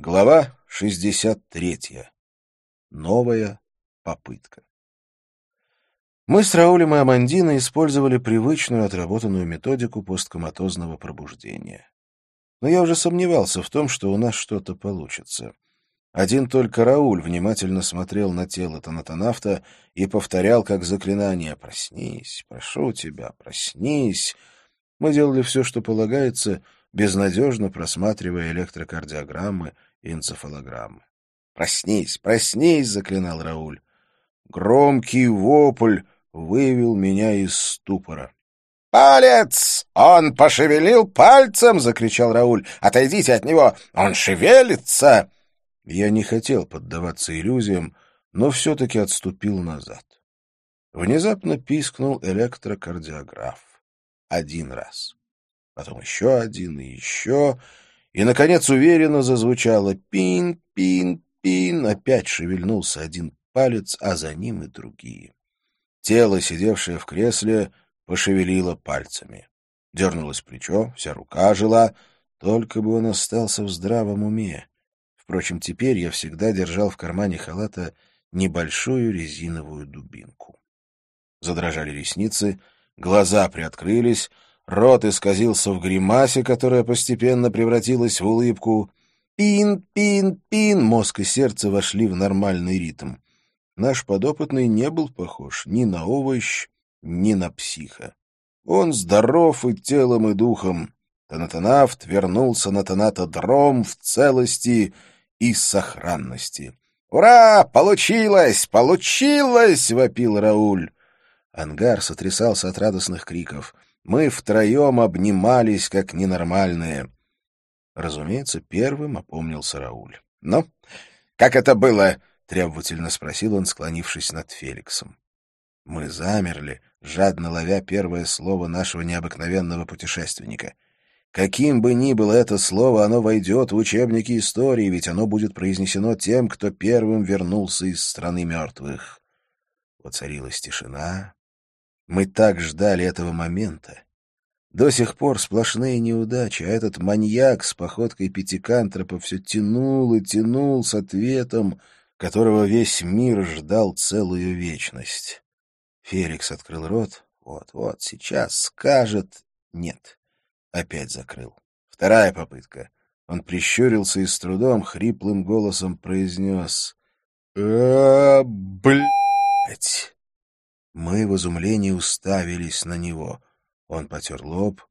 Глава 63. Новая попытка. Мы с Раулем и Амандиной использовали привычную отработанную методику посткоматозного пробуждения. Но я уже сомневался в том, что у нас что-то получится. Один только Рауль внимательно смотрел на тело Танатанавта и повторял как заклинание «Проснись, прошу тебя, проснись». Мы делали все, что полагается, безнадежно просматривая электрокардиограммы и энцефалограммы. «Проснись, проснись!» — заклинал Рауль. Громкий вопль вывел меня из ступора. «Палец! Он пошевелил пальцем!» — закричал Рауль. «Отойдите от него! Он шевелится!» Я не хотел поддаваться иллюзиям, но все-таки отступил назад. Внезапно пискнул электрокардиограф. Один раз. Потом еще один и еще. И, наконец, уверенно зазвучало «пин, пин, пин». Опять шевельнулся один палец, а за ним и другие. Тело, сидевшее в кресле, пошевелило пальцами. Дернулось плечо, вся рука жила, только бы он остался в здравом уме. Впрочем, теперь я всегда держал в кармане халата небольшую резиновую дубинку. Задрожали ресницы, глаза приоткрылись, Рот исказился в гримасе, которая постепенно превратилась в улыбку. Пин, пин, пин, мозг и сердце вошли в нормальный ритм. Наш подопытный не был похож ни на овощ, ни на психа. Он здоров и телом, и духом. Танатанафт вернулся на Танатодром в целости и сохранности. «Ура! Получилось! Получилось!» — вопил Рауль. Ангар сотрясался от радостных криков — мы втроем обнимались, как ненормальные. Разумеется, первым опомнился Рауль. «Ну, как это было?» — требовательно спросил он, склонившись над Феликсом. Мы замерли, жадно ловя первое слово нашего необыкновенного путешественника. Каким бы ни было это слово, оно войдет в учебники истории, ведь оно будет произнесено тем, кто первым вернулся из страны мертвых. Воцарилась тишина, мы так ждали этого момента. До сих пор сплошные неудачи, а этот маньяк с походкой пятикантропа все тянул и тянул с ответом, которого весь мир ждал целую вечность. Феликс открыл рот. Вот-вот, сейчас скажет. Нет. Опять закрыл. Вторая попытка. Он прищурился и с трудом хриплым голосом произнес. «А, блядь!» Мы в изумлении уставились на него. Он потер лоб.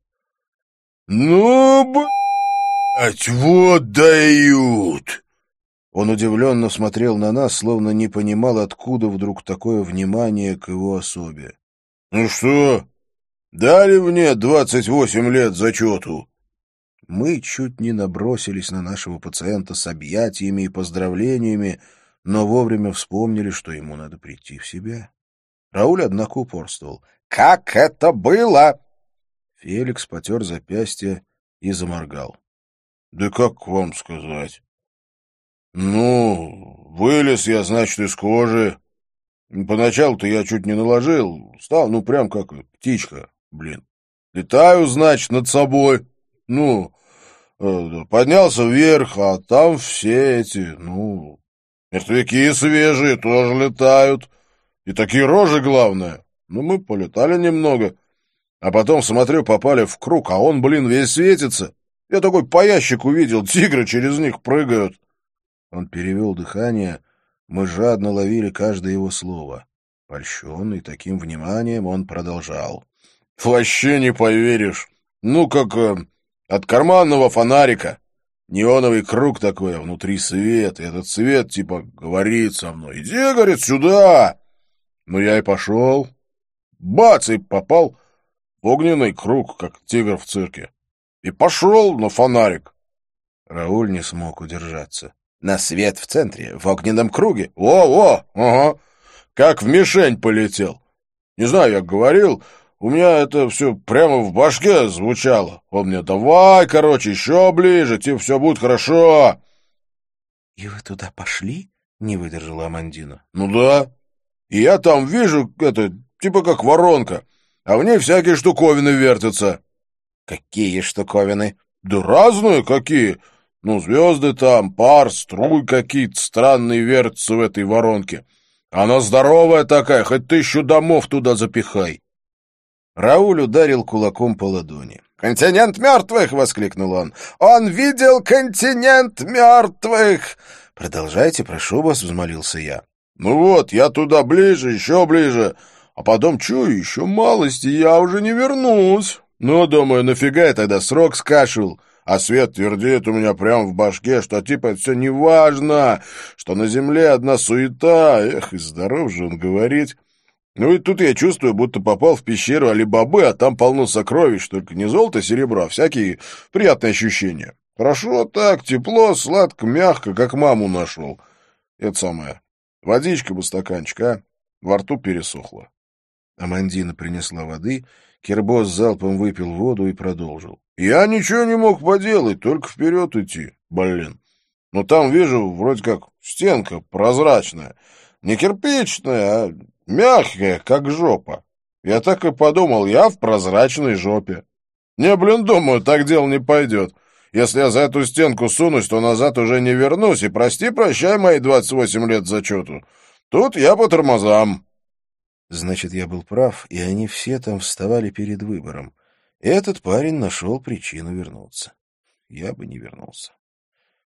«Ну, блядь, вот дают!» Он удивленно смотрел на нас, словно не понимал, откуда вдруг такое внимание к его особе. «Ну что, дали мне двадцать восемь лет зачету?» Мы чуть не набросились на нашего пациента с объятиями и поздравлениями, но вовремя вспомнили, что ему надо прийти в себя. Рауль, однако, упорствовал. «Как это было?» Феликс потер запястье и заморгал. «Да как вам сказать?» «Ну, вылез я, значит, из кожи. Поначалу-то я чуть не наложил. Стал, ну, прям как птичка, блин. Летаю, значит, над собой. Ну, э, поднялся вверх, а там все эти, ну, мертвяки свежие тоже летают. И такие рожи, главное. Ну, мы полетали немного. А потом, смотрю, попали в круг, а он, блин, весь светится. Я такой по ящику видел, тигры через них прыгают. Он перевел дыхание. Мы жадно ловили каждое его слово. Польщенный таким вниманием, он продолжал. «Вообще не поверишь. Ну, как э, от карманного фонарика. Неоновый круг такой, а внутри свет. И этот свет, типа, говорит со мной. Иди, говорит, сюда!» Ну, я и пошел. Бац, и попал в огненный круг, как тигр в цирке. И пошел на фонарик. Рауль не смог удержаться. На свет в центре, в огненном круге. О-о, ага. Как в мишень полетел. Не знаю, я говорил, у меня это все прямо в башке звучало. Он мне, давай, короче, еще ближе, тебе все будет хорошо. — И вы туда пошли? — не выдержала Амандина. — Ну да. И я там вижу, это, типа как воронка, а в ней всякие штуковины вертятся. — Какие штуковины? — Да разные какие. Ну, звезды там, пар, струй какие-то странные вертятся в этой воронке. Она здоровая такая, хоть тысячу домов туда запихай. Рауль ударил кулаком по ладони. «Континент мертвых!» — воскликнул он. «Он видел континент мертвых!» «Продолжайте, прошу вас», — взмолился я. «Ну вот, я туда ближе, еще ближе, а потом чую, еще малости, я уже не вернусь. Ну, думаю, нафига я тогда срок скашивал?» А свет твердит у меня прямо в башке, что типа все неважно, что на земле одна суета. Эх, и здоров же он говорить. Ну и тут я чувствую, будто попал в пещеру Али-Бабы, а там полно сокровищ, только не золото, серебро, а всякие приятные ощущения. Хорошо так, тепло, сладко, мягко, как маму нашел. Это самое. Водичка бы стаканчик, а? Во рту пересохло. Амандина принесла воды, Кербос залпом выпил воду и продолжил. Я ничего не мог поделать, только вперед идти, блин. Но там вижу, вроде как стенка прозрачная. Не кирпичная, а мягкая, как жопа. Я так и подумал, я в прозрачной жопе. Не, блин, думаю, так дело не пойдет. Если я за эту стенку сунусь, то назад уже не вернусь, и прости-прощай мои двадцать восемь лет зачету. Тут я по тормозам. Значит, я был прав, и они все там вставали перед выбором. Этот парень нашел причину вернуться. Я бы не вернулся.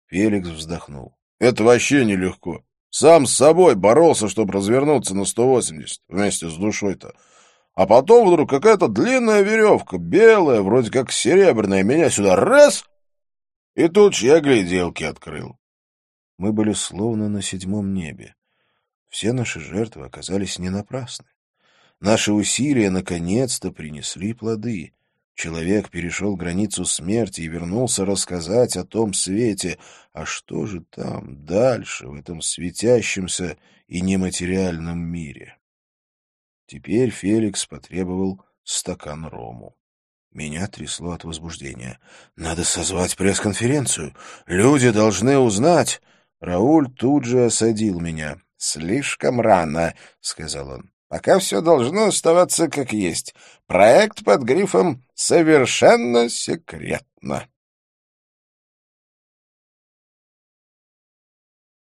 Феликс вздохнул. Это вообще нелегко. Сам с собой боролся, чтобы развернуться на 180 вместе с душой-то. А потом вдруг какая-то длинная веревка, белая, вроде как серебряная, меня сюда раз, и тут я гляделки открыл. Мы были словно на седьмом небе. Все наши жертвы оказались не напрасны. Наши усилия наконец-то принесли плоды. Человек перешел границу смерти и вернулся рассказать о том свете. А что же там дальше, в этом светящемся и нематериальном мире? Теперь Феликс потребовал стакан рому. Меня трясло от возбуждения. «Надо созвать пресс-конференцию. Люди должны узнать». Рауль тут же осадил меня. «Слишком рано», — сказал он. Пока все должно оставаться как есть. Проект под грифом «Совершенно секретно».